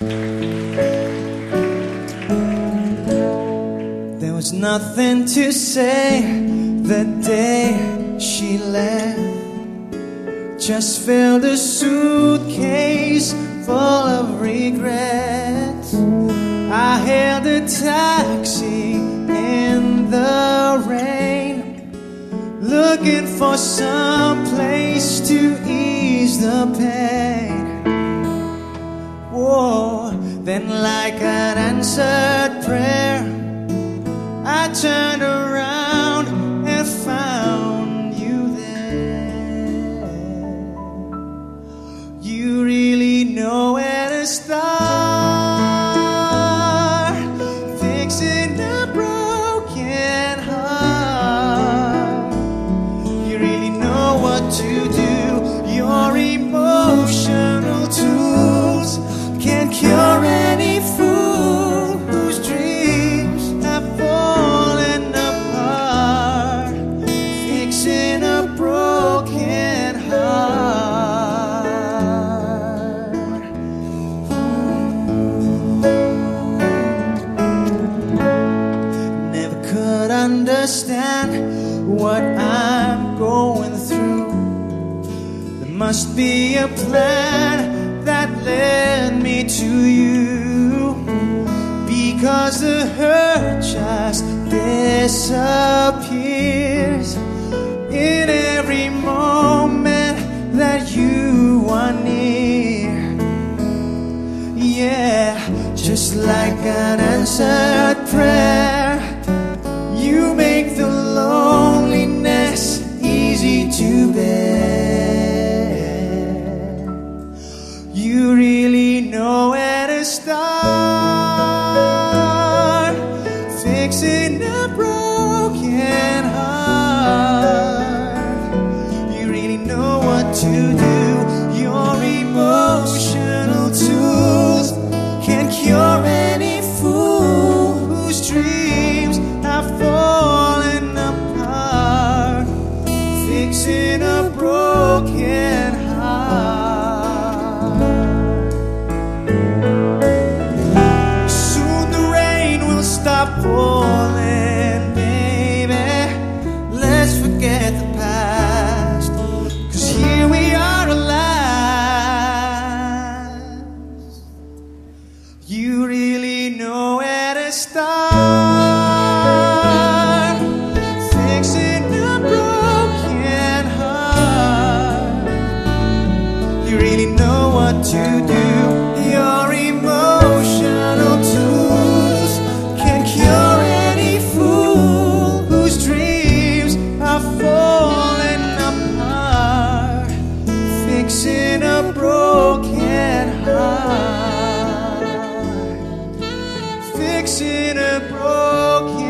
There was nothing to say the day she left. Just filled a suitcase full of regrets. I hailed a taxi in the rain, looking for some place to ease the pain. Whoa, then like an answered prayer, understand what I'm going through. There must be a plan that led me to you. Because the hurt just disappears in every moment that you are near. Yeah, just like an answered prayer, the loneliness easy to bear. You really know where to start fixing a broken heart. You really know what to do. You really know where to start. what to do. Your emotional tools Can cure any fool Whose dreams are falling apart Fixing a broken heart. Fixing a broken